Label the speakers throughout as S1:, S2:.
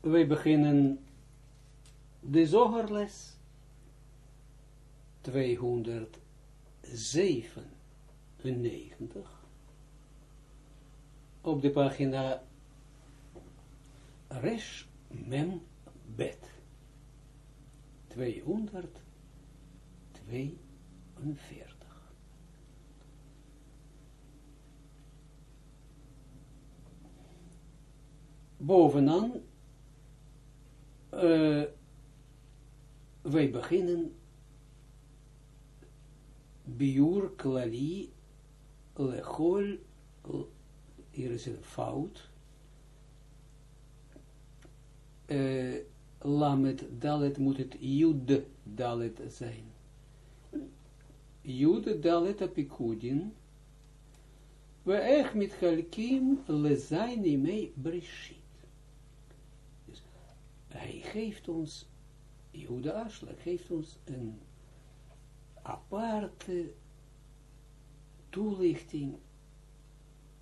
S1: wij beginnen de zogerles 297 op de pagina Resh Mem Bet. 242 bovenaan, uh, wij beginnen biur klali lechol, hier is een fout, uh, lamet dalet moet het jud dalet zijn. Jud dalet apikudin, we echt met halkim lezayni mei brishit hij geeft ons, Jehuda Ashlag geeft ons een aparte toelichting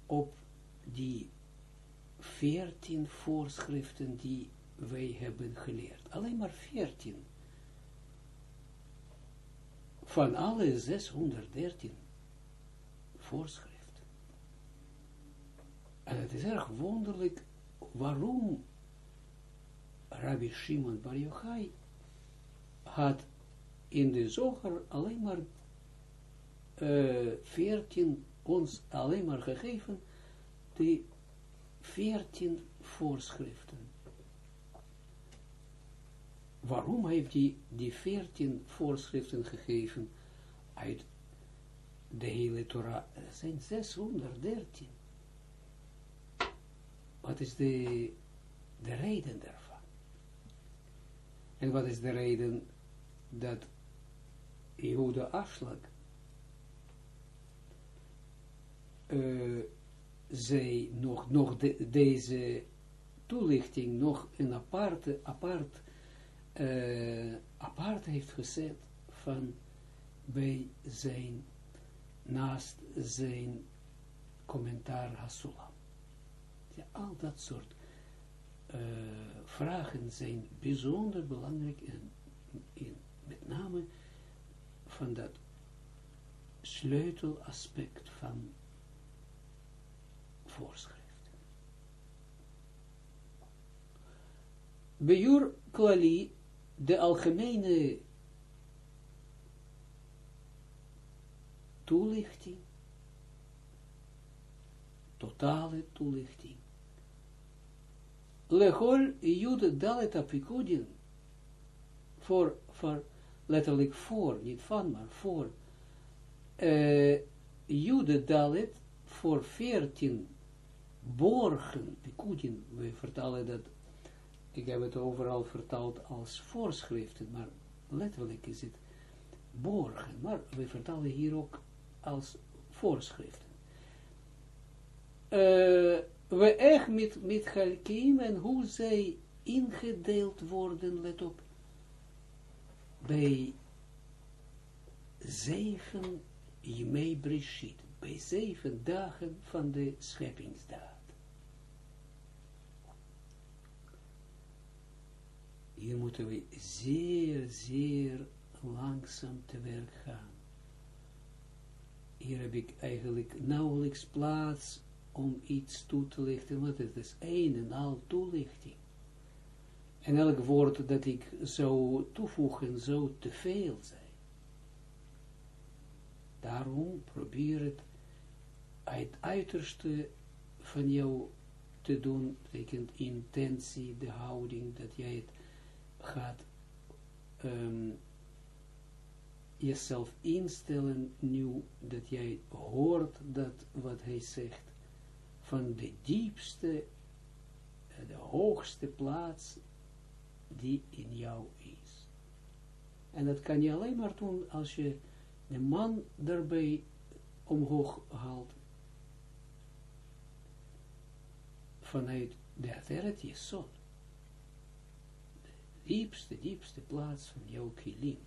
S1: op die veertien voorschriften die wij hebben geleerd. Alleen maar veertien. Van alle 613 voorschriften. En het is erg wonderlijk waarom Rabbi Shimon Bar Yochai had in de zoger alleen maar uh, veertien, ons alleen maar gegeven, de veertien voorschriften. Waarom heeft hij die veertien voorschriften gegeven uit de hele Torah? Er zijn 613. Wat is de, de reden daarvan? En wat is de reden dat Jehuda Afslag uh, zij nog, nog de, deze toelichting nog een aparte, apart, uh, apart heeft gezet van bij zijn, naast zijn commentaar Hasulam. Ja, al dat soort uh, vragen zijn bijzonder belangrijk in, in, met name van dat sleutelaspect van voorschriften. Bejur Klali, de algemene toelichting, totale toelichting, lechol jude dalet apikudin, voor, voor, letterlijk voor, niet van, maar voor, uh, jude dalet, voor veertien borgen, pikudin, we vertalen dat, ik heb het overal vertaald als voorschriften, maar letterlijk is het borgen, maar we vertalen hier ook als voorschriften. Uh, we echt met, met Chalkim en hoe zij ingedeeld worden, let op, bij zeven Jemei Brishit, bij zeven dagen van de scheppingsdaad. Hier moeten we zeer, zeer langzaam te werk gaan. Hier heb ik eigenlijk nauwelijks plaats om iets toe te lichten, want het is een en al toelichting. En elk woord dat ik zou toevoegen, zou te veel zijn. Daarom probeer het het uiterste van jou te doen, betekent intentie, de houding, dat jij het gaat um, jezelf instellen nu, dat jij hoort dat wat hij zegt, van de diepste, eh, de hoogste plaats die in jou is. En dat kan je alleen maar doen als je de man daarbij omhoog haalt. Vanuit de Ateret Yesod. De diepste, diepste plaats van jouw kilim.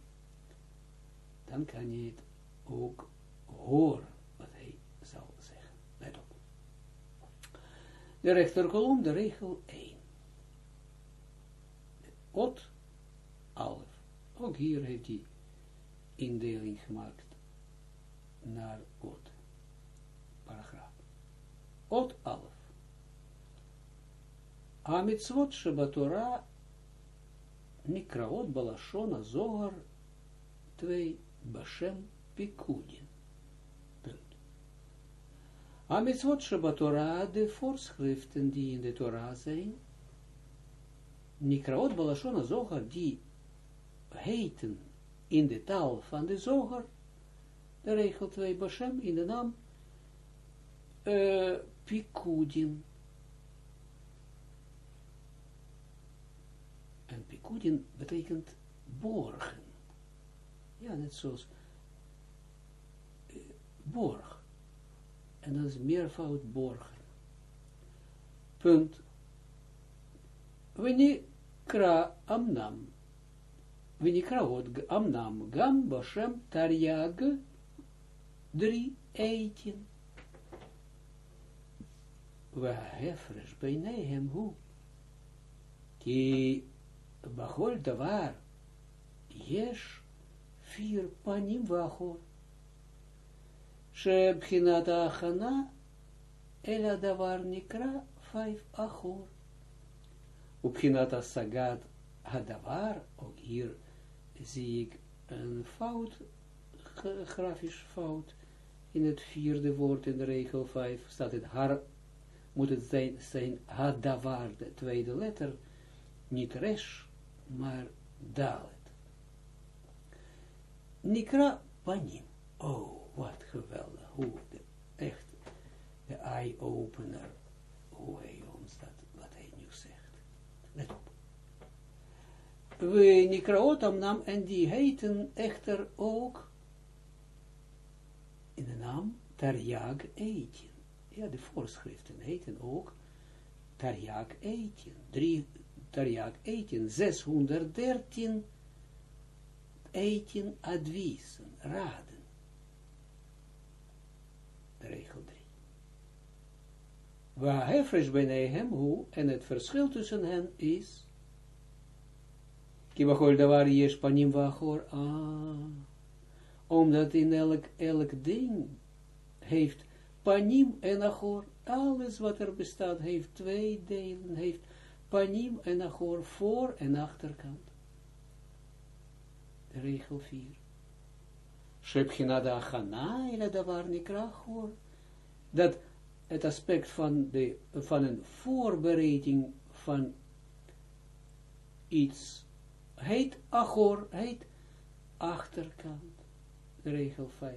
S1: Dan kan je het ook horen wat hij zal zeggen. De rechterkolom, de regel 1. ot alef. Ook hier heeft hij indeling gemaakt naar ot. Paragraaf. Ot alef. Amitzvot shebatora nikraot balashona zohar 2 bashem pikudin. Punt. Amitzvot shebatora de voorschriften die in de Torah zijn, nikraot balashona zohar die heten in de taal van de zoger, de regel 2 Bashem in de naam uh, Pikudin. En Pikudin betekent borgen. Ja, net zoals uh, borg. En dat is borgen. Punt. Wanneer kra amnam Winikraot amnam gam bashem tariag drie eitin. Wahefresh beinehem hu. Ki bachol davar yesh vier panim vachor. Shebchinat achana ela davar nikra vijf achor. Upchinat sagat hadavar, ook hier zie ik een fout, grafisch fout, in het vierde woord in de regel 5 staat het har, moet het zijn, zijn hadavar, de tweede letter, niet resh, maar dalet. Nikra panim. Oh, wat geweldig, hoe de, echt, de eye-opener, hoe hij ons dat, wat hij nu zegt. Let op we Nikraot nam en die heten echter ook in de naam Tarjag Eitjen. Ja, de voorschriften heten ook Tarjag Eitjen. Drie Tarjag Eitjen, 613 Eitjen adviezen, raden. Regel 3. Waar hefresh bij hem, hoe, en het verschil tussen hen is Kibachol davar yesh panim vachor. Ah. Omdat in elk, elk ding heeft panim en achor. Alles wat er bestaat heeft twee delen. Heeft panim en achor voor- en achterkant. Regel 4. Shepchinada achana ila davar nikrachor. Dat het aspect van, de, van een voorbereiding van iets heet Achor, heet achterkant. Regel 5.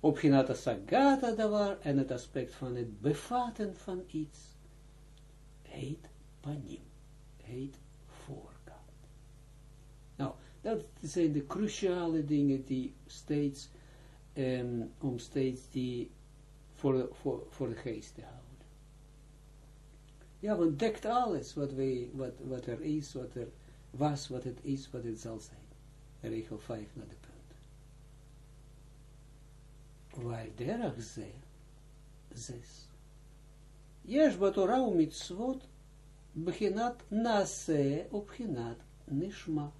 S1: Op Ginata Sagata davar en het aspect van het bevatten van iets heet panim, heet dat zijn de cruciale dingen die steeds, um, om steeds die voor de, voor, voor de geest te houden. Ja, want dekt alles wat, wij, wat, wat er is, wat er was wat het is, wat het zal zijn. Regel 5 naar de punt. Waar derach ze, zes. Yesh batorah mitzvot, beginat nase, op ginat nishma.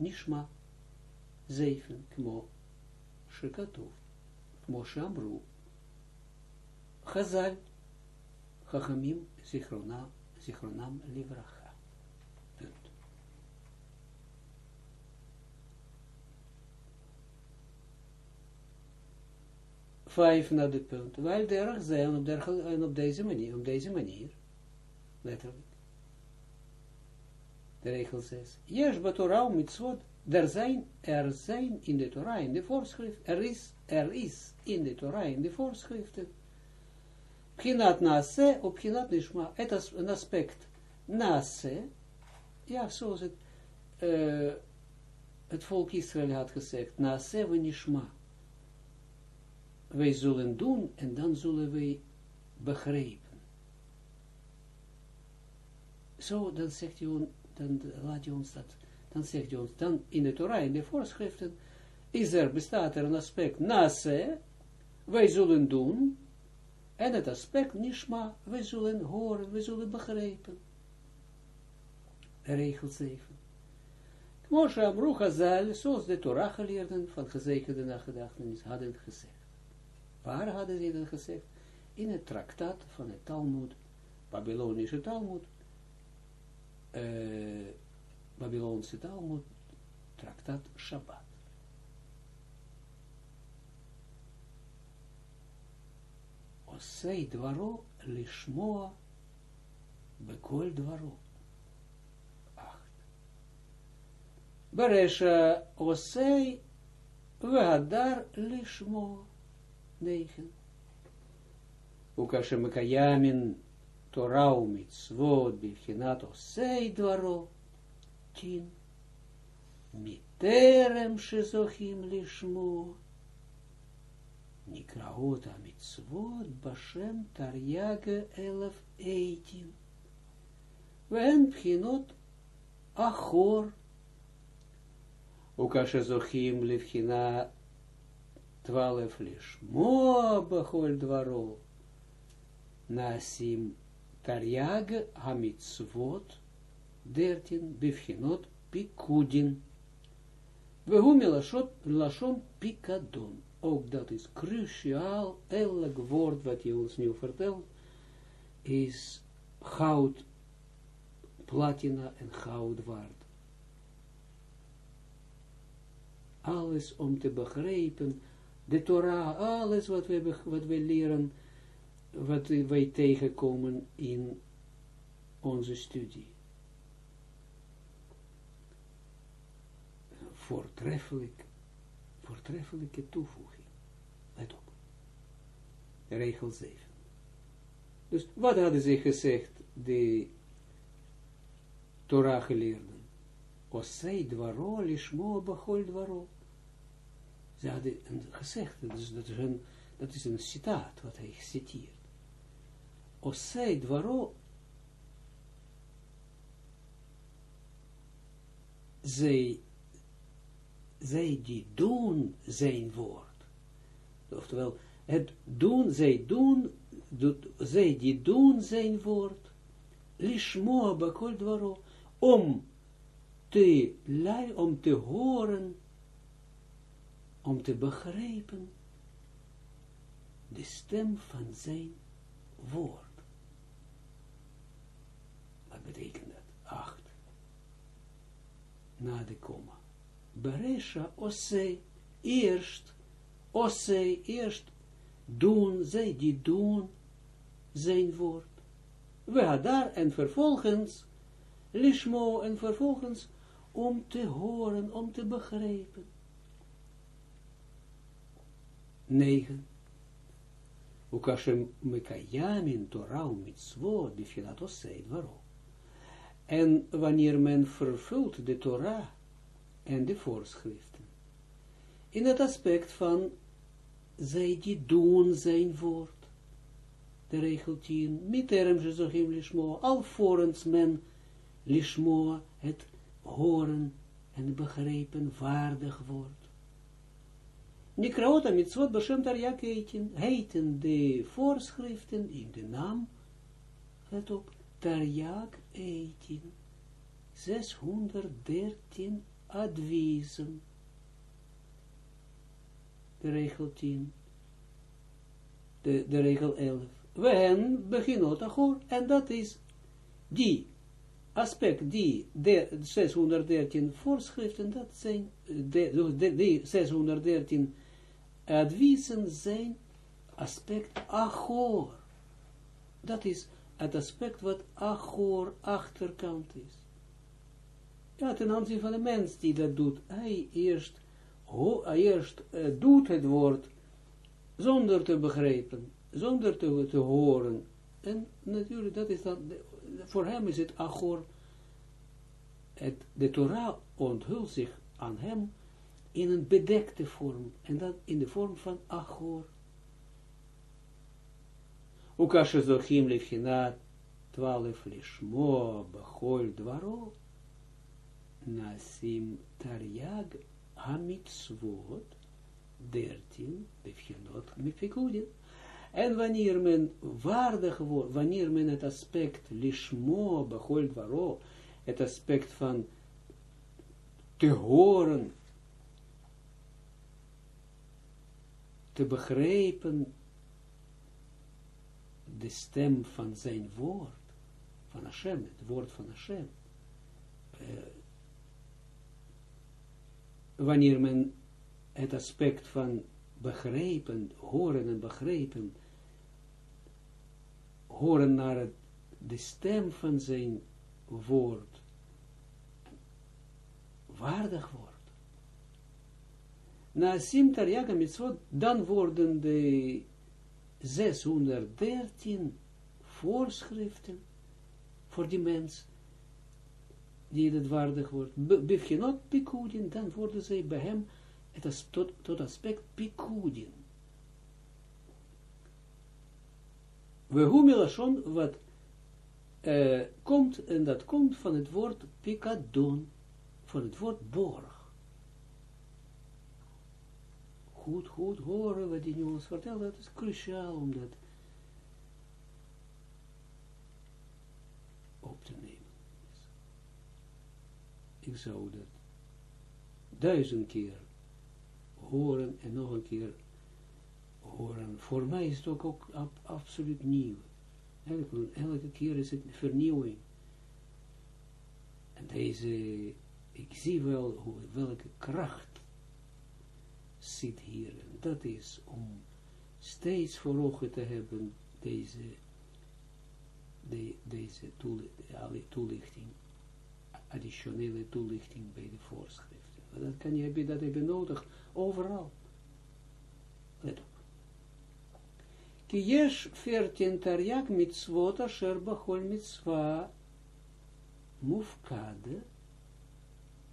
S1: Nishma. Zeven, kmo, shikatuf, kmo shamru. Chazal, chachamim, zichronam, zichronam livracha. Punt. Vijf naar de punt. Wel derg zijn op, en op manier, op deze manier, letterlijk. De regel 6. Yes, betorau mitzvot, er zijn, er zijn in de Torah, in de voorschrift, er is, er is in de Torah, in de voorschriften, Pchinat nase, op pchinat nishma. Het is een aspect nase, ja, zoals het, uh, het volk Israël had gezegd, nase we nishma. Wij zullen doen en dan zullen wij begrijpen. Zo, dan zegt hij, dan laat je ons dat, dan zegt hij ons, dan in de Torah, in de voorschriften, is er, bestaat er een aspect nase, wij zullen doen, en het aspect nishma, we zullen horen, we zullen begrijpen. regel 7. Moshe Amru zoals de Torah geleerden van gezekerde nagedachtenis hadden gezegd. Waar hadden ze dat gezegd? In het traktaat van het Talmud, Babylonische Talmud, uh, Babylonse Talmud, traktaat Shabbat. Osei dwaro lishmoa bekol dwaro. Beresha osei vehadar lishmo. Negen. Ukashe mekayamin Torah mitzvot bivchinat osei dwaro. Tien. Miterem shezochim lishmo. Nikraot mitzvot bashem taryage elef eitin. Wen bchinot achor Ukashe zochim livchina twaalf lishmo bachol dwaro. Taryag hamitzvot dertin bivchinot pikudin. Wehu milashot lashon pikadon. Ook dat is cruciaal. Elk woord wat je ons nu vertelt, is goud, platina en goud waard. alles om te begrijpen, de Torah, alles wat we, wat we leren, wat wij tegenkomen in onze studie. Voortreffelijk, voortreffelijke toevoeging. Let op. Regel 7. Dus wat hadden ze gezegd, de Torah geleerden? Osei dwaro, lishmo, bachol. Ze hadden gezegd, dus dat, is een, dat is een citaat wat hij citeert. Osei dwaro, zij, zij die doen zijn woord. Oftewel, het doen, zij doen, zij die doen zijn woord, lishmo bakol dwaro, om te, om te horen om te begrijpen de stem van zijn woord. Wat betekent dat? Acht. Na de komma. Beresha ose, eerst, ose, eerst, doen, zij die doen, zijn woord. We daar en vervolgens, lishmo en vervolgens, om te horen, om te begrijpen. 9. Ukashem mekayamin Torah mitzvot bifilat osei dwaro. En wanneer men vervult de Torah en de voorschriften, in het aspect van zij die doen zijn woord, de regel 10, miterem jezochim lishmo, alvorens men lishmo, het horen en begrijpen waardig wordt. Nikraota mitzvot Bashem Tarjak heiten de voorschriften in de naam, let op, Tarjak eitin, 613 adviezen. De regel 10, de, de regel 11. We hen beginnen achor, en dat is die aspect, die de 613 voorschriften, dat zijn de, de, de 613 adviezen zijn aspect achor. Dat is het aspect wat achor achterkant is. Ja, ten aanzien van de mens die dat doet, hij eerst, ho, eerst uh, doet het woord zonder te begrijpen, zonder te, te horen. En natuurlijk, dat is dan, voor hem is het achor, het, de Torah onthult zich aan hem in een bedekte vorm, en dat in de vorm van Achor. Ukashe zochim lefhinat twaalf lishmo bachol dwaro nasim taryag hamitzvot dertien befhinot mifikudin. En wanneer men waardig wordt, wanneer men het aspect lishmo bachol dwaro het aspect van te horen, te begrijpen, de stem van zijn woord, van Hashem, het woord van Hashem. Uh, wanneer men het aspect van begrijpen, horen en begrijpen, horen naar het, de stem van zijn woord, waardig wordt. Na Simtar Yagamitzvot, dan worden de 613 voorschriften voor die mens die het waardig wordt. Bivchenot pikudin, dan worden zij bij hem het tot, tot aspect pikudin. We humilashon wat uh, komt, en dat komt van het woord pikadon, van het woord borg. Goed, goed horen wat die jongens vertellen, dat is cruciaal om dat op te nemen. Ik zou dat duizend keer horen en nog een keer horen. Voor mij is het ook, ook absoluut nieuw. Elke, elke keer is het vernieuwing. En deze, ik zie wel hoe, welke kracht zit hier. Dat is om steeds voor ogen te hebben deze, de, deze toelichting, additionele toelichting bij de voorschriften. Dat kan je, dat heb je nodig overal. Let op. Ki yesh fertin tarjak mitzvot asher bachol mufkade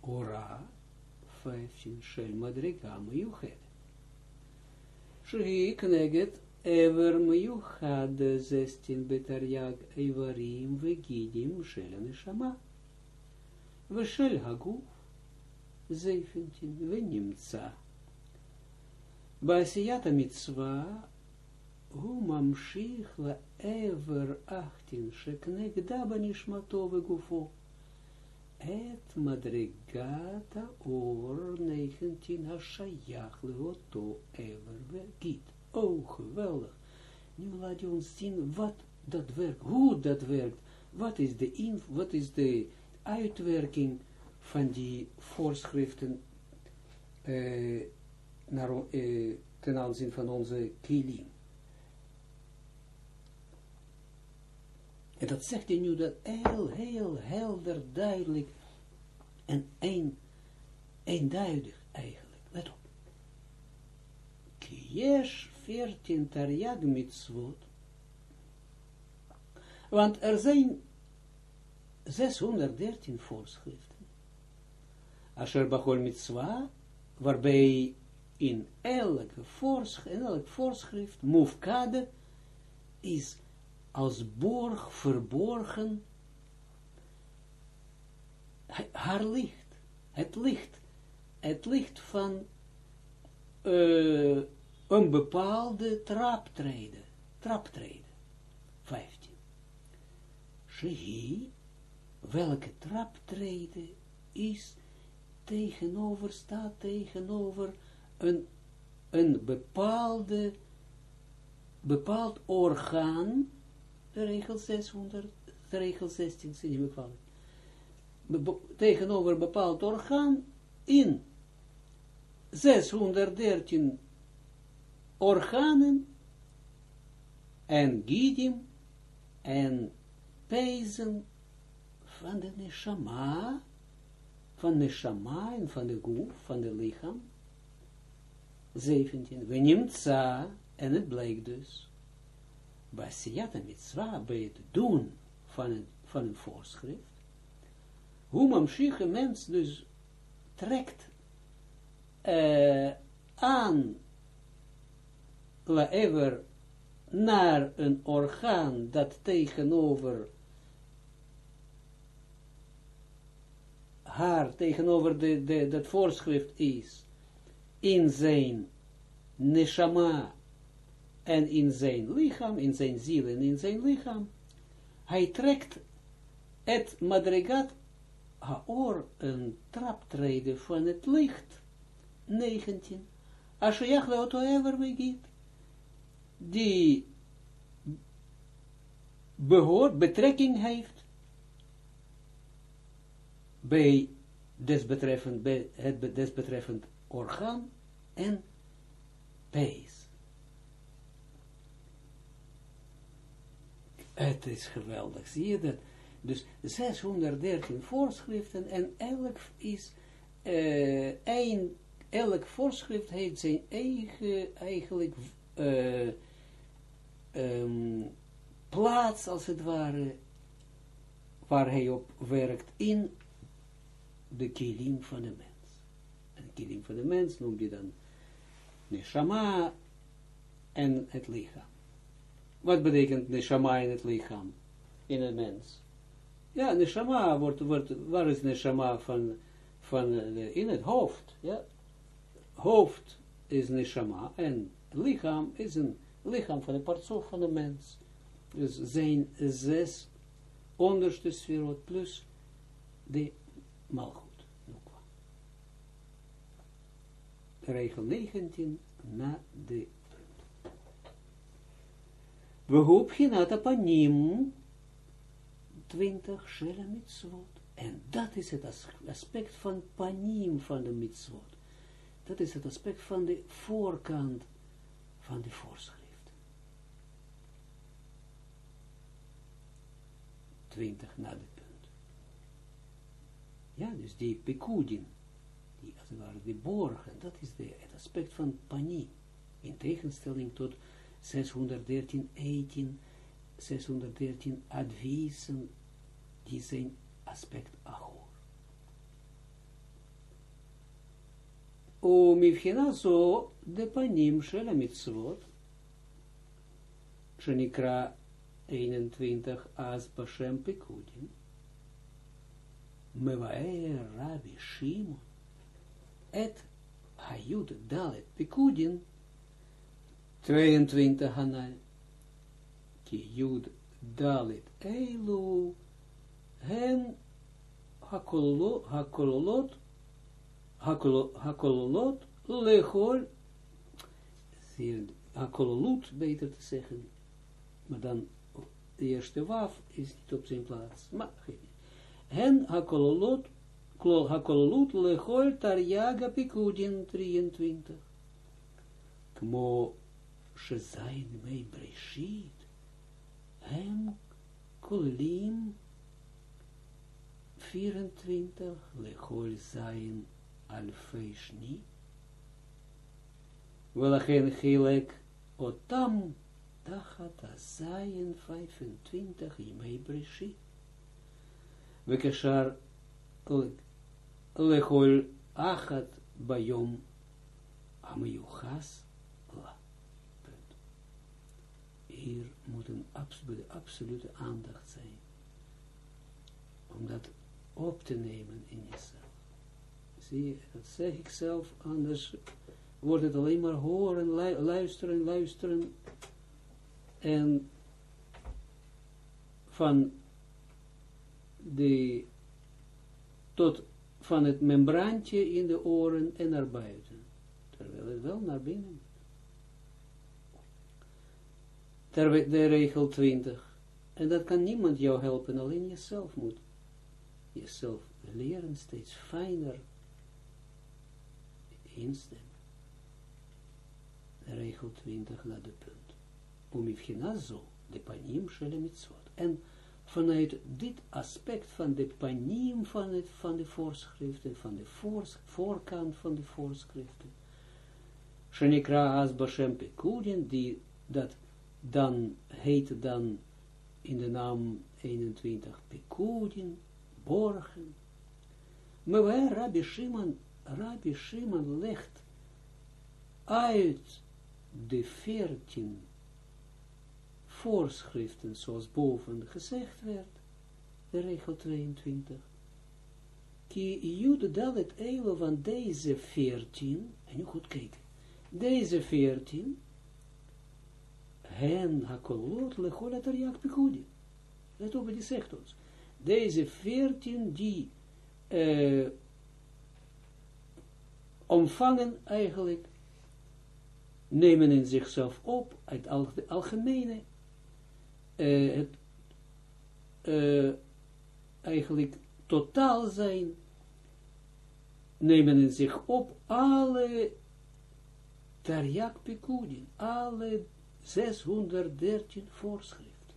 S1: ora 15 shel madriga miyuchet. Shehi kneget ever miyuchad 16 betarjak eivarim vegidim shel neshama. Veshel haguf 17 venimtza. Basiyata mitzwa, hu mamshich la ever 18 sheknegda banishmato Et madrigata or 19 hashayach leoto ever vegit. Oh, geweldig. Nu laat je ons zien wat dat werkt, hoe dat werkt. Wat is de, inf wat is de uitwerking van die voorschriften uh, naar, uh, ten aanzien van onze kilim. En dat zegt hij nu dat heel, heel helder, duidelijk en een, eenduidig eigenlijk. Let op. Kiesh 14 tarjag mitzvot. Want er zijn 613 voorschriften. Asher bachol mitzwa, waarbij in elke voorschrift, in elk voorschrift, mufkade, is als borg verborgen haar licht, het licht, het licht van uh, een bepaalde traptreden, traptreden, 15. Shehi, welke traptreden is tegenover, staat tegenover een, een bepaalde, bepaald orgaan, de regel 600, de regel 16, zie je me kwalijk, Be tegenover bepaald orgaan in 613 organen en gidim en pezen van de neshama, van de shama en van de goef, van de lichaam. 17. We neemt za, en het blijkt dus, bij siyata mitzwa, bij het doen van een, van een voorschrift, hoe mamschich een mens dus trekt uh, aan ever naar een orgaan dat tegenover haar tegenover de, de, dat voorschrift is, in zijn neshama en in zijn lichaam, in zijn ziel en in zijn lichaam, hij trekt het madrigat haor een traptreden van het licht. 19. Ashoyach leoto ever megit. Die behoort, betrekking heeft bij desbetreffend, bij het desbetreffend orgaan en pees. Het is geweldig, zie je dat? Dus 613 voorschriften en elk is, een, elk voorschrift heeft zijn eigen, eigenlijk, uh, um, plaats, als het ware, waar hij op werkt in de kilim van de mens. En de kilim van de mens noem je dan neshama en het lichaam. Wat betekent neshama in het lichaam? In een mens. Ja, neshama wordt, wordt waar is neshama van, van de, in het hoofd, ja. Hoofd is neshama en lichaam is een lichaam van de partsof van de mens. Dus zijn zes onderste sferot plus de malgoed. Regel 19 na de we hoop ginata panim 20 shele mitzvot. En dat is het aspect van panim van de mitzvot. Dat is het aspect van de voorkant van de voorschrift. 20 na de punt. Ja, dus die pekudin, die als het ware die borgen, dat is de, het aspect van panim. In tegenstelling tot 613 18, 613 adviezen, die zijn aspect achor. ומבחינה זו, דפנים של המצוות, שנקרא 21 אז בשם פיקודין, מבאר רבי שמעון את היוד דלת פיקודין 22 Hanai. Ki Jud Dalit Eilu hen hakolot hakolot lechol. Hakololut beter te zeggen. Maar dan de eerste waf is niet op zijn plaats. Maar hen hakolot hakolot lechol tarjaga pikudin 23 kmo shezain mei breshit, hem kolim 24, lechol zain alfei shni, welchen gilek otam tachat zain 25 mei breshit. Wekeshar lechol achat bayom amiyuchas hier moet een absolute, absolute aandacht zijn. Om dat op te nemen in jezelf. Zie je, dat zeg ik zelf, anders wordt het alleen maar horen, luisteren, luisteren. En van de, tot van het membraantje in de oren en naar buiten. Terwijl het wel naar binnen ter, de regel 20. En dat kan niemand jou helpen, alleen jezelf moet jezelf leren steeds fijner instemmen. Regel 20 naar de punt. Om zo, de panim shele mitzvot. En vanuit dit aspect van de panim van, het, van de voorschriften, van de voors, voorkant van de voorschriften, Shenikra as Bashem Pekudin, die dat dan heet dan in de naam 21 Pekudin, borgen. Maar waar Rabbi Shimon, Rabbi Shimon legt uit de veertien voorschriften, zoals boven gezegd werd, de regel 22. Ki jude dalet eilo van deze veertien, en nu goed kijken, deze veertien, hen hakolot lechol atarjak pikudi. Let op, die zegt ons. Deze veertien die uh, ontvangen eigenlijk, nemen in zichzelf op, uit al, de algemene, uh, het, uh, eigenlijk totaal zijn, nemen in zich op alle Tarjak Pikudin, alle 613 voorschriften.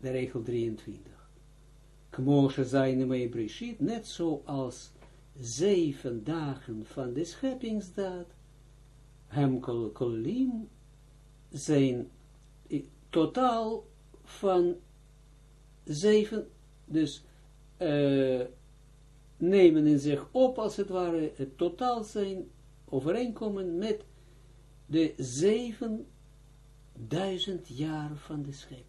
S1: De regel 23. Kmoshe zijn mee Brishit, net zoals zeven dagen van de scheppingsdaad, hem kolim zijn totaal van zeven, dus uh, nemen in zich op, als het ware, het totaal zijn, overeenkomen met de zevenduizend jaar van de schepping.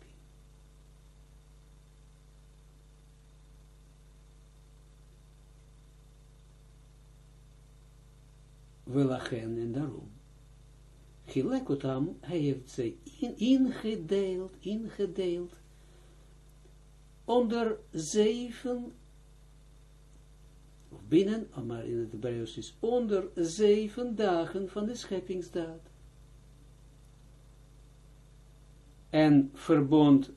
S1: Welachen en daarom. Gilekotam, hij heeft ze in, ingedeeld, ingedeeld, onder zeven, of binnen, maar in het Hebreeuws is onder zeven dagen van de scheppingsdaad. En verbond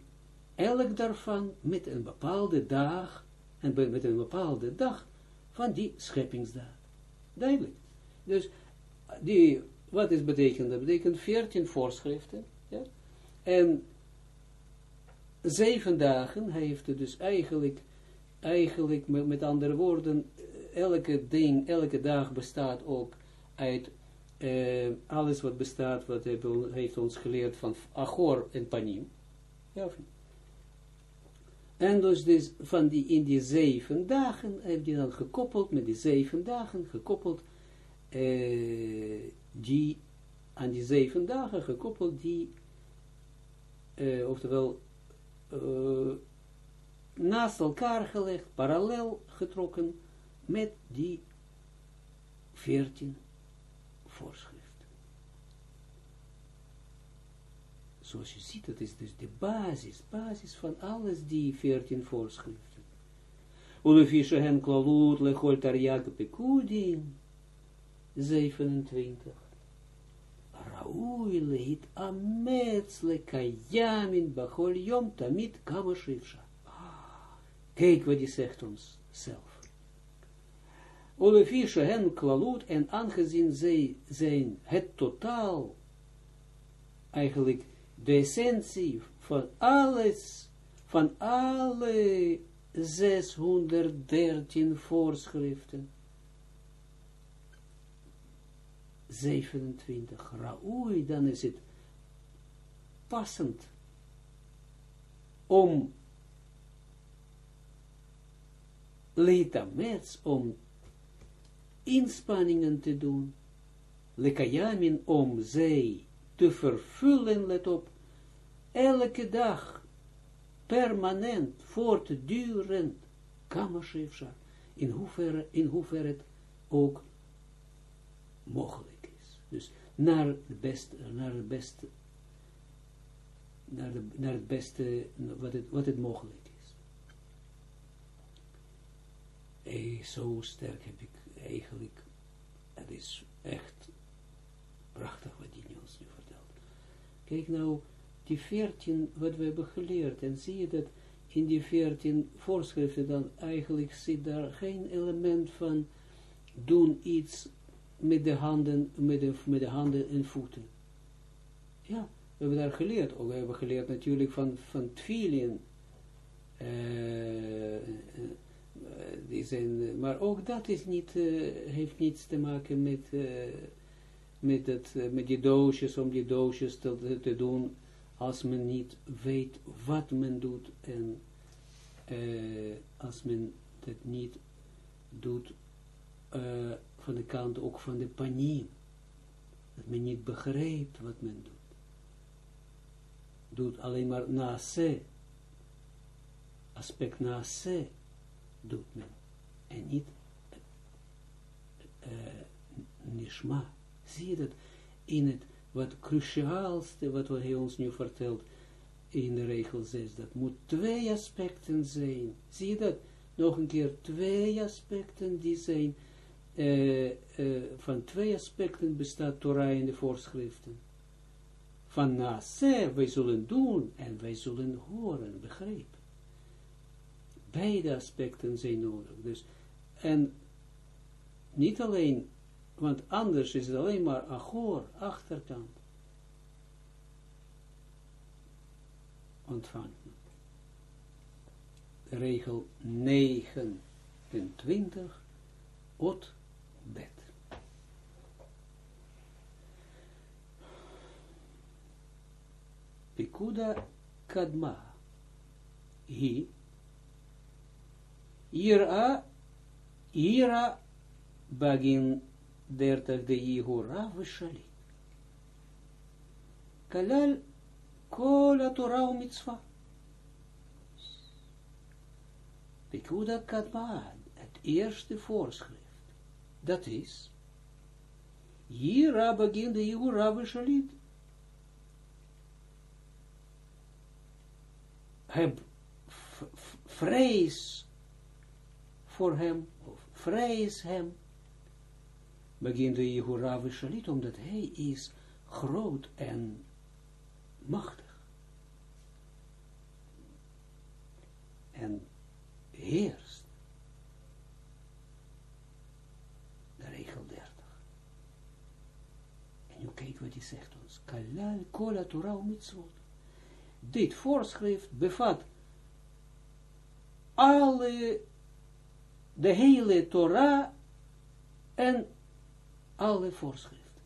S1: elk daarvan met een bepaalde dag, en met een bepaalde dag van die scheppingsdaad. Duidelijk. Dus, die, wat is betekent? Dat betekent 14 voorschriften, ja? En zeven dagen heeft het dus eigenlijk, eigenlijk met andere woorden, elke ding, elke dag bestaat ook uit uh, alles wat bestaat, wat heeft ons geleerd van Achor en Panim. Ja of niet? En dus, dus van die, in die zeven dagen, heeft hij dan gekoppeld, met die zeven dagen gekoppeld, uh, die, aan die zeven dagen gekoppeld, die, uh, oftewel, naast elkaar gelegd, parallel getrokken met die veertien voorschriften. Zoals je ziet, dat is dus de basis, basis van alles die veertien voorschriften. Ulefische hen klalut lechol tarjak pekudin, 27. Raui leit amets lekayamin bachol yom tamit kama shivsha. Kijk wat hij zegt ons zelf. Olefische hen klalut en aangezien zij zijn het totaal, eigenlijk de essentie van alles, van alle 613 voorschriften, 27, Raoui, dan is het passend om letamets, om inspanningen te doen, lekayamin om zij te vervullen, let op, elke dag, permanent, voortdurend, kamashivsha, in hoeverre, in hoeverre het ook mogelijk is. Dus naar het beste, naar het beste, naar, de, naar het beste, wat het, wat het mogelijk is. Hey, zo sterk heb ik eigenlijk, het is echt prachtig wat die ons nu vertelt. Kijk nou, die veertien, wat we hebben geleerd, en zie je dat in die veertien voorschriften dan eigenlijk zit daar geen element van doen iets met de handen, met de, met de handen en voeten. Ja, we hebben daar geleerd. Ook we hebben geleerd natuurlijk van, van Twilien. Uh, die zijn, maar ook dat is niet, uh, heeft niets te maken met, met, het, met die doosjes, om die doosjes te, te doen, als men niet weet wat men doet en als men dat niet doet van de kant ook van de panim. Dat men niet begrijpt wat men doet. Doet alleen maar nase. Aspect nase doet men. En niet uh, nishma. Zie je dat in het wat cruciaalste wat hij ons nu vertelt in de regel 6, dat moet twee aspecten zijn. Zie je dat? Nog een keer, twee aspecten die zijn, uh, van twee aspecten bestaat Torah in de voorschriften. Van Naser, wij zullen doen en wij zullen horen, begrijpen. Beide aspecten zijn nodig. Dus, en niet alleen, want anders is het alleen maar achor, achterkant. Ontvangt. Regel 29, ot bet. Pikuda kadma. Hi Ira, Ira, bagin dertig de Yehura v'shali. Kalal kol Torah u mitzvah. Pekuda het eerste voorschrift. Dat is, Ira bagin de Yehura v'shalit. Heb vrees voor hem, of vrees hem, begint de Jehorav Shalit, omdat hij is groot en machtig. En heerst. De regel 30. En nu kijk wat hij zegt ons. Kalal kola Torah mitzvot. Dit voorschrift bevat alle de hele Torah en alle voorschriften.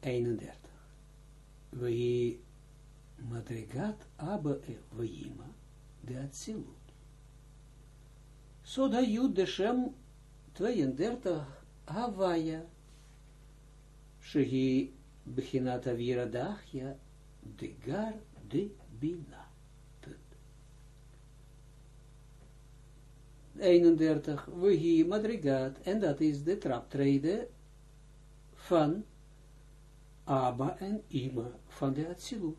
S1: Eenendertig. We madrigat abba vayima de atzilut. Zo dat Jud Shem 32 Havaya, Shehi Bechinat Avira Dachja, de Gar de Bina. 31, we hier madrigaat, en dat is de traptreden van Abba en Ima van de Atsilut.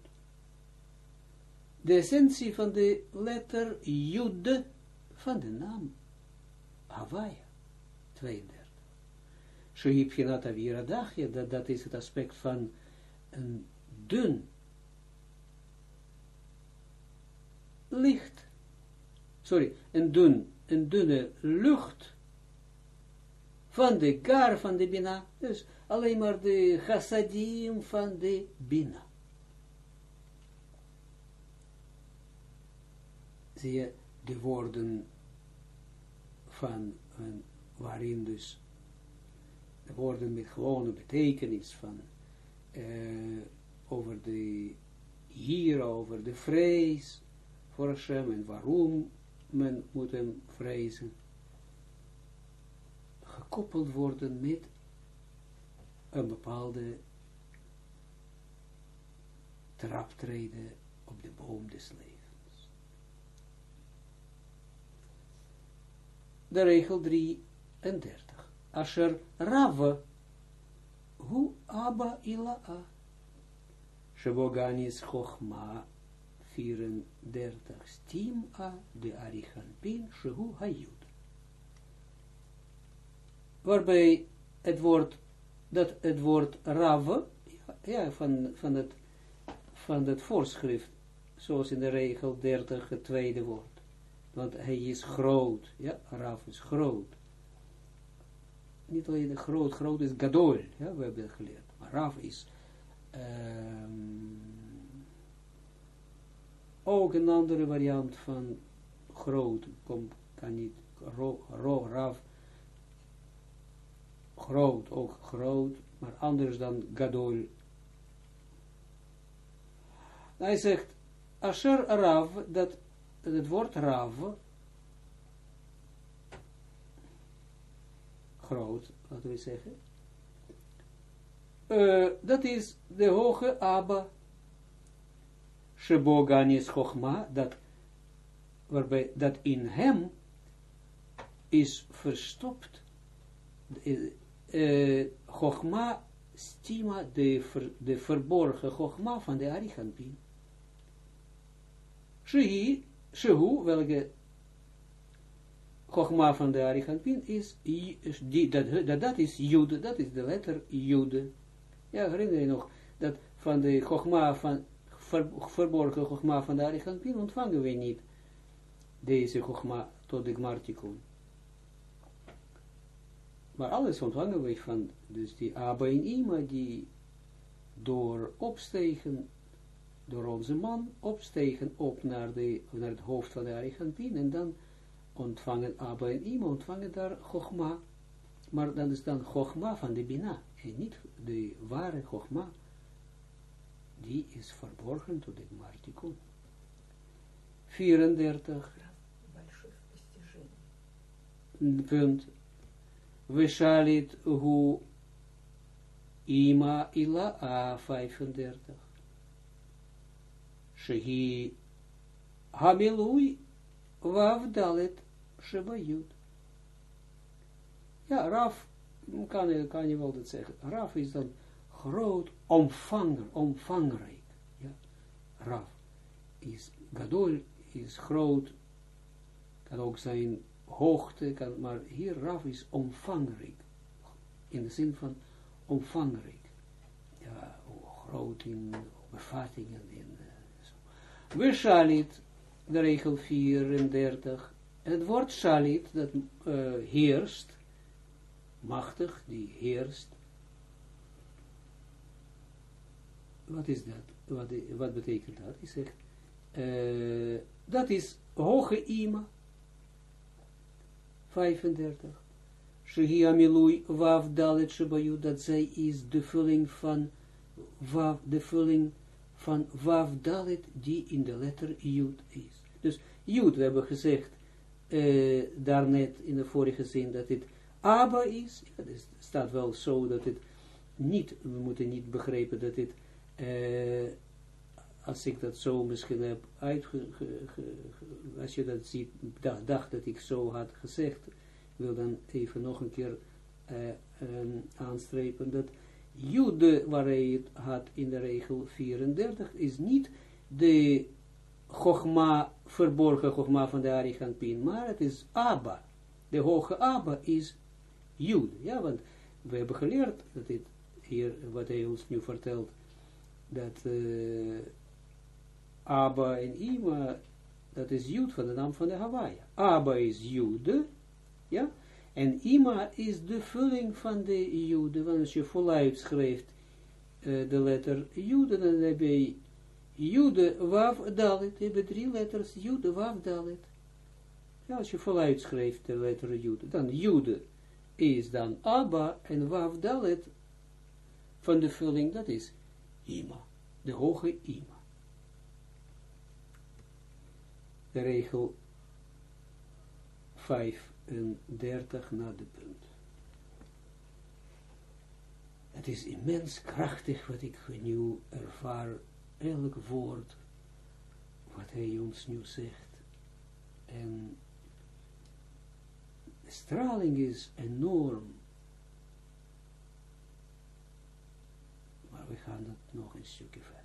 S1: De essentie van de letter Jude van de naam Hawaii, 32. Shehibchinat Avira Dachje, dat, dat is het aspect van een dun licht, sorry, een, dun, een dunne lucht van de gar van de Bina, dus alleen maar de chassadim van de Bina. Zie je de woorden van, een, waarin dus de woorden met gewone betekenis van uh, over de hier, over de vrees, voor Hashem en waarom men moet hem vrezen, gekoppeld worden met een bepaalde traptreden op de boom des levens. De regel 33. Asher Rava, hu Abba Ila'a, Sheboganis Chochma 34, stim a de arichanpin shehu hayud. Waarbij het woord, dat het woord rave, ja, van, van, het, van het voorschrift, zoals in de regel 30, het tweede woord. Want hij is groot, ja, rav is groot. Niet alleen groot, groot is gadol, ja, we hebben geleerd. Maar rav is um, ook een andere variant van groot, kom, kan niet, ro, ro, raf, groot, ook groot, maar anders dan gadol. Hij zegt, Asher Rav, dat het woord Rav, groot, laten we zeggen, uh, dat is de hoge Abba, Shebo Ganis Chochma, dat, waarbij, dat in hem is verstopt, uh, Chochma stima, de, de verborgen chogma van de Arichampin. Shehi, shehu, welke chogma van de Arichampin is, die, dat, dat, is jude, dat is de letter jude. Ja, herinner je nog, dat van de chogma van, ver, verborgen chogma van de Arichampin ontvangen we niet. Deze chogma tot de gmartikun. Maar alles ontvangen we van, dus die Abba en Ima, die door opstegen, door onze man, opstegen op naar, de, naar het hoofd van de Arigantin, en dan ontvangen Abba en Ima, ontvangen daar Chogma, maar dat is dan Chogma van de Bina, en niet de ware Chogma, die is verborgen tot de Martikun. 34. Punt Veshalit hu ima ila a 35. Shehi hamilui wavdalet shebayut. Ja, Raf, kan kan je wel dat zeggen. Raf is dan groot omvanger, omvangrijk. Ja, Raf is gadol, is groot, kan ook zijn hoogte, kan, maar hier Raf is omvangrijk. In de zin van omvangrijk. Ja, groot in bevattingen. In, uh, We shalit, de regel 34. Het woord shalit, dat uh, heerst, machtig, die heerst. Wat is dat? Wat, wat betekent dat? Ik zeg, uh, dat is hoge ima, 35. Shehi amilui wav dalet shebayu, dat zij is de vulling van wav, de vulling van wav dalet, die in de letter jud is. Dus jud, we hebben gezegd, uh, daarnet in de vorige zin, dat het Abba is. Ja, het staat wel zo dat het niet, we moeten niet begrijpen dat het, uh, als ik dat zo misschien heb uitge, als je dat ziet, dacht, dat ik zo had gezegd, wil dan even nog een keer uh, aanstrepen, dat Jude, waar hij het had in de regel 34, is niet de Chogma, verborgen Chogma van de Ariganpin, maar het is Abba. De hoge Abba is Jude. Ja, want we hebben geleerd, dat dit hier, wat hij ons nu vertelt, dat uh, Abba en Ima, dat is Jud van de naam van de Hawaii. Abba is Jude, ja, en Ima is de vulling van de Jude, want als je voluit schrijft uh, de letter Jude, dan heb je Jude, Wav, Dalit, je hebt drie letters, Jude, Wav, Dalit. Ja, als je voluit schrijft de letter Jude, dan Jude is dan Abba en Wav, Dalit van de vulling, dat is Ima, de hoge Ima. de regel 35 na de punt. Het is immens krachtig wat ik nu ervaar, elk woord wat hij ons nu zegt. En de straling is enorm. We gaan dat nog een stukje verder.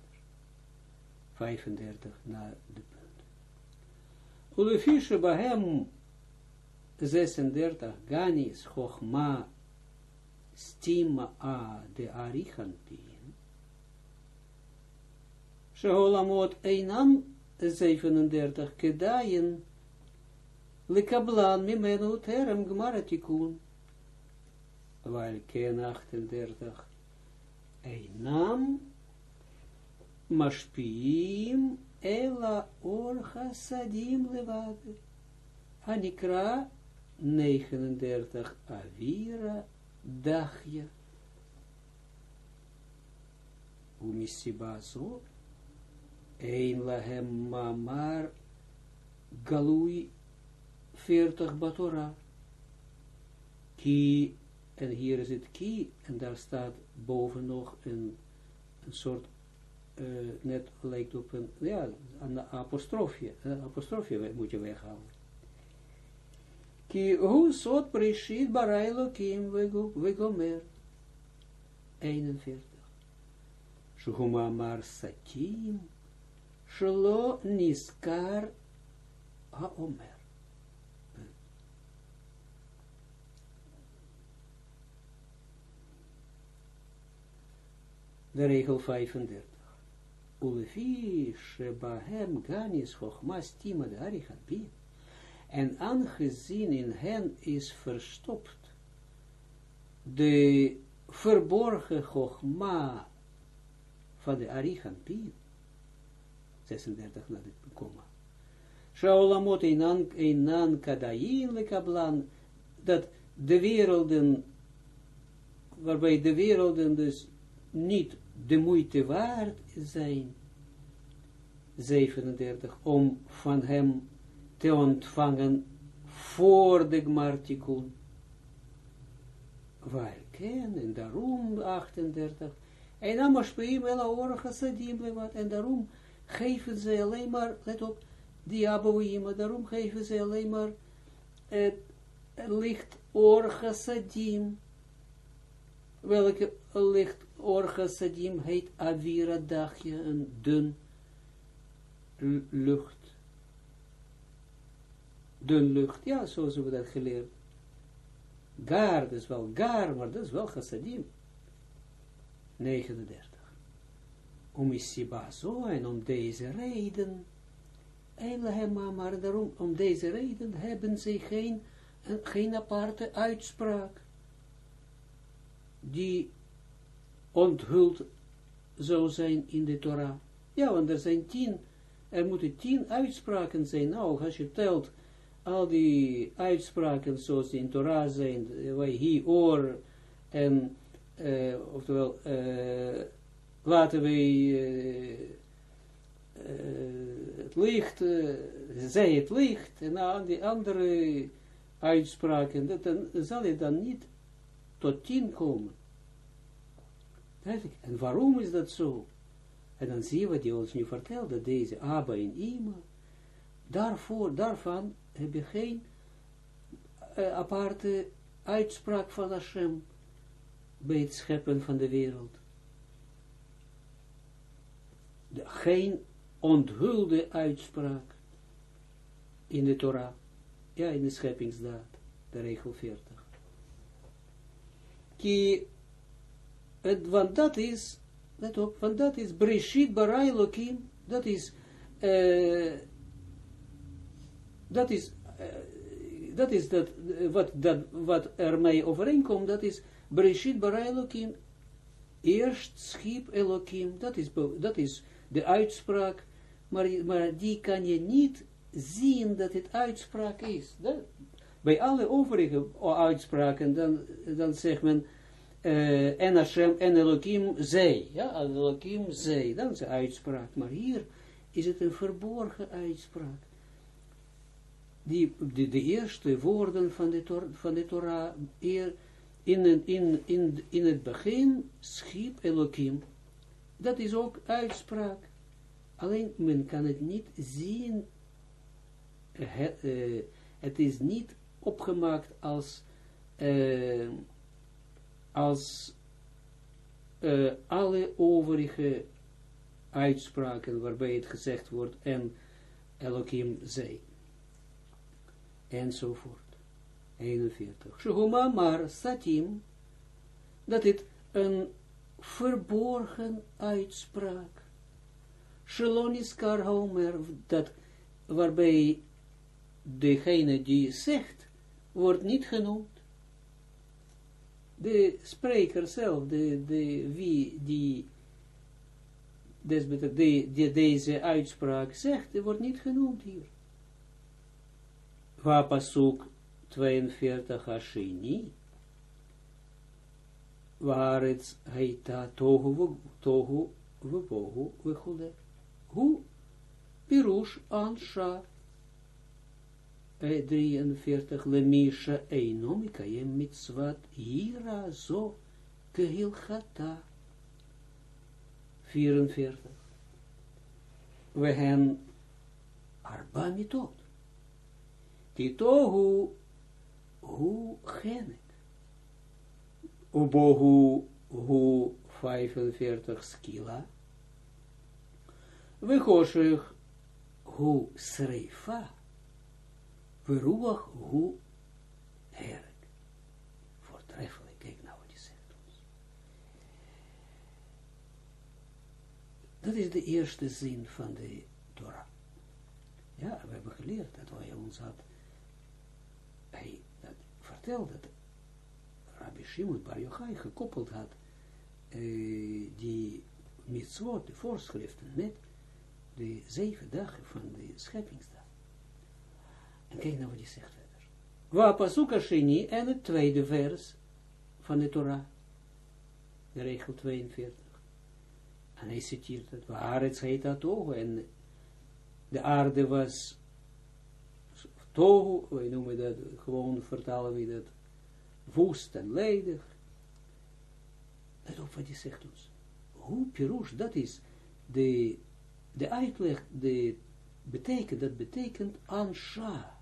S1: 35 na de punt. Ulefische bahem 36 Ganis Chochma Stima A de Arichanpin. Sheholamot Einam 37 Kedayin Likablan Mimenu Terem Gmaratikun. Weil Ken 38 Einam Mashpiim Ela orcha sadim levade. Hanikra 39 avira dachja. Umisibazo. Een lahem mamar galui 40 batora. Ki, en hier is het ki, en daar staat boven nog een, een soort uh, net lijkt op een, ja, een apostrofje, een apostrofje moet je weghalen. Ki hu sot prishit barai lokim vegomer. 41. Shuguma mar satim, shelo niskar haomer. De regel 35. Ulefi shebahem ganis chochmas tima de arichabim. En aangezien in hen is verstopt de verborgen chogma van de Arichampin, 36 na de komma. Shaolamot einan kadayin lekablan, dat de werelden, waarbij de werelden dus niet de moeite waard zijn, 37, om van hem te ontvangen voor de Gmartikun. Waar en daarom 38, en el orga sadim levat, en daarom geven ze alleen maar, let op, die daarom geven ze alleen maar het, licht sadim, welke licht orga sadim heet avira dagje, een dun lucht dun lucht, ja, zoals we dat geleerd. Gar, dat is wel gar, maar dat is wel chassadim. 39. Om Isiba zo, en om deze reden, Eilahema, maar daarom, om deze reden hebben ze geen, geen aparte uitspraak, die onthuld zou zijn in de Torah. Ja, want er zijn tien, er moeten tien uitspraken zijn. Nou, als je telt, al die uitspraken zoals in Torah zijn, wij hier oor en uh, oftewel uh, laten wij het licht, zij het licht en al die andere uitspraken, dan zal je dan niet tot tien komen. En waarom is dat zo? En dan zie je wat hij ons nu vertelt, dat deze Abba en Ima, daarvoor, daarvan heb je geen aparte uitspraak van Hashem bij het scheppen van de wereld. Geen onthulde uitspraak in de Torah, ja, in de scheppingsdaad, de regel 40. Die, het, want dat is, let op, want dat is Breshit Barai Lokim, dat is uh, dat is, uh, dat is dat, wat, dat, wat ermee overeenkomt, dat is Bereshit bara Elohim, eerst schiep Elohim, dat is, dat is de uitspraak, maar, maar die kan je niet zien dat het uitspraak is. Dat, bij alle overige uitspraken, dan, dan zegt men, uh, en Hashem en Elohim zij, ja, Elohim zij, dat is de uitspraak, maar hier is het een verborgen uitspraak die, de, eerste woorden van de, tor, van de Torah, eer, in, in, in, in het begin schiep Elohim. Dat is ook uitspraak. Alleen men kan het niet zien. Het, uh, het is niet opgemaakt als, uh, als uh, alle overige uitspraken waarbij het gezegd wordt en Elohim zei enzovoort. 41. Shuguma maar satim, dat het een verborgen uitspraak. Shelonis karhomer, dat waarbij degene die zegt, wordt niet genoemd. De spreker zelf, de, de, wie die de, deze uitspraak zegt, wordt niet genoemd hier. Wapasuk 42 Hashini, waar het heita tohu tohu vebohu vechule. Hu pirush ansha 43 lemisha einomika jem mitzvat hira zo kehilchata 44 we hen arba mitot. Kitohu hu genek. Ubohu hoe 45 skila, we choshech hoe ruach hoe herk. Voortreffelijk, kijk nou wat je zegt ons. Dat is de eerste zin van de Torah. Ja, we hebben geleerd dat hij ons had, hij dat vertelde, dat Rabbi Shimon Bar Yochai gekoppeld had, uh, die mitzvot, de voorschriften, met de zeven dagen van de scheppingsdag. En kijk nou wat hij zegt verder. Wa pasuka sheni, en het tweede vers van de Torah, de regel 42. En hij citeert het, waar het heet dat ook, en de aarde was tohu, wij noemen dat, gewoon vertalen we dat, woest en ledig. Let op wat hij zegt ons. Hoe pirouche, dat is de, de uitleg, de betekent, dat betekent ansha.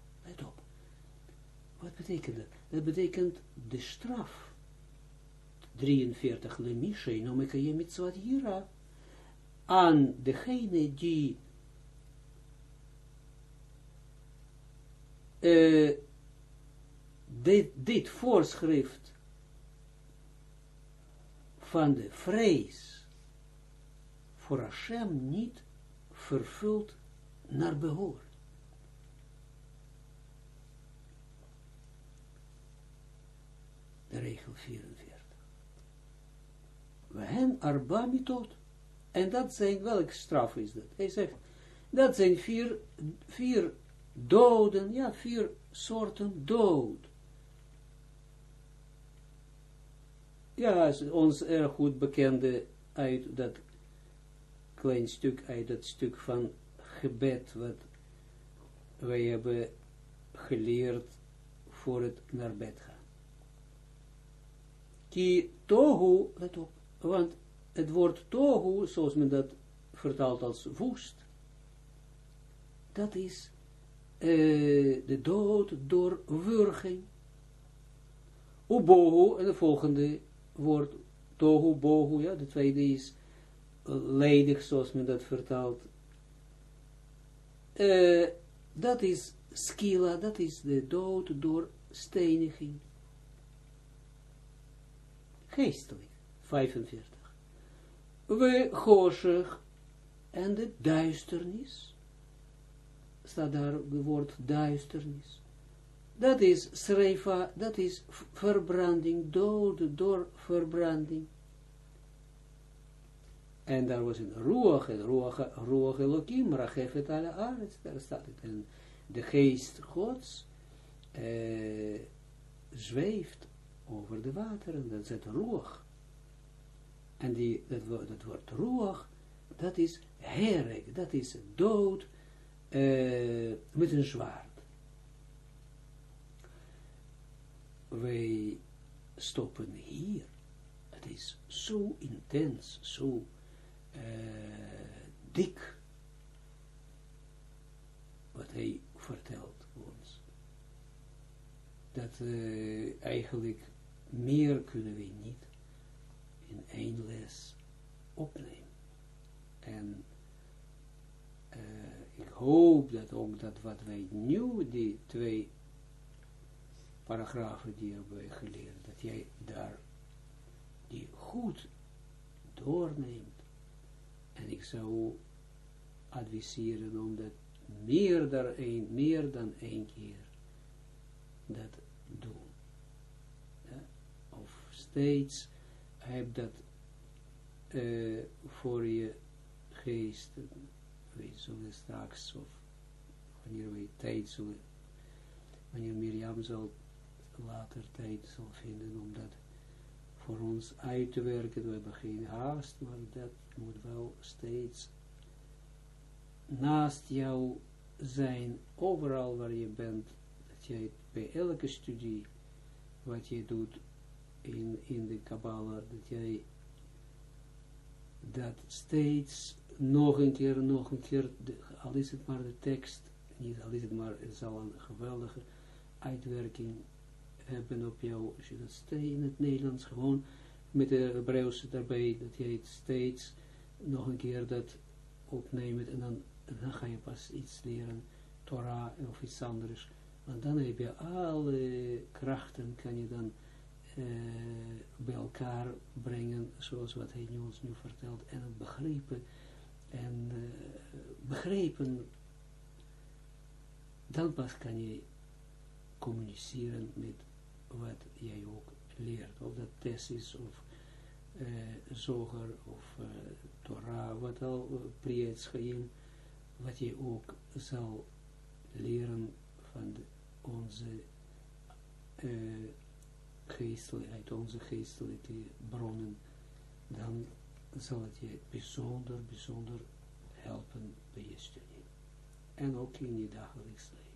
S1: Wat betekent dat? Dat betekent de straf. 43 lemisha, nomeka je mitzvat hira. Aan degene die uh, dit, dit voorschrift van de vrees voor Hashem niet vervult naar behoor. Regel 44. We hen arba tot. En dat zijn, welke straf is dat? Hij zegt, dat zijn vier, vier doden, ja, vier soorten dood. Ja, ons erg goed bekende uit dat klein stuk, uit dat stuk van gebed, wat wij hebben geleerd voor het naar bed gaan. Ki tohu, let op, want het woord tohu, zoals men dat vertaalt als woest, dat is uh, de dood door wurging. Ubohu, en de volgende woord, tohu, bohu, ja, de tweede is ledig, zoals men dat vertaalt. Uh, dat is skila, dat is de dood door steniging. Geestelijk, 45. We goshig en de duisternis staat daar het woord duisternis. Dat is srefa, dat is verbranding, dood door verbranding. En daar was een ruach, en ruach, ruach Elohim, rachefet alle arets, daar staat het. En de geest gods eh, zweeft over de wateren, dat is het ruach. En die, dat, dat woord ruach, dat is herek, dat is dood, uh, met een zwaard. Wij stoppen hier. Het is zo intens, zo uh, dik, wat hij vertelt ons. Dat uh, eigenlijk meer kunnen we niet in één les opnemen. En uh, ik hoop dat ook dat wat wij nu, die twee paragrafen die hebben geleerd, dat jij daar die goed doorneemt. En ik zou adviseren om dat meer dan één, meer dan één keer dat doen. Steeds heb dat uh, voor je geest we zullen straks, of wanneer we tijd zullen, wanneer Mirjam zal later tijd zal vinden om dat voor ons uit te werken. We hebben geen haast, maar dat moet wel steeds naast jou zijn, overal waar je bent, dat jij bij elke studie, wat je doet in, in de Kabbalah, dat jij dat steeds nog een keer, nog een keer, al is het maar de tekst, niet al is het maar, het zal een geweldige uitwerking hebben op jou, als je dat steeds in het Nederlands gewoon met de Hebreeuwse daarbij, dat jij het steeds nog een keer dat opneemt en dan, dan ga je pas iets leren, Torah of iets anders. Want dan heb je alle krachten, kan je dan uh, bij elkaar brengen, zoals wat hij ons nu vertelt, en het begrijpen, en uh, begrijpen, dan pas kan je communiceren met wat jij ook leert, of dat test is, of uh, zoger, of Torah, wat al, uh, wat je ook zal leren van de, onze uh, geestelijkheid, onze geestelijke bronnen, dan zal het je bijzonder, bijzonder helpen bij je studie. En ook in je dagelijks leven.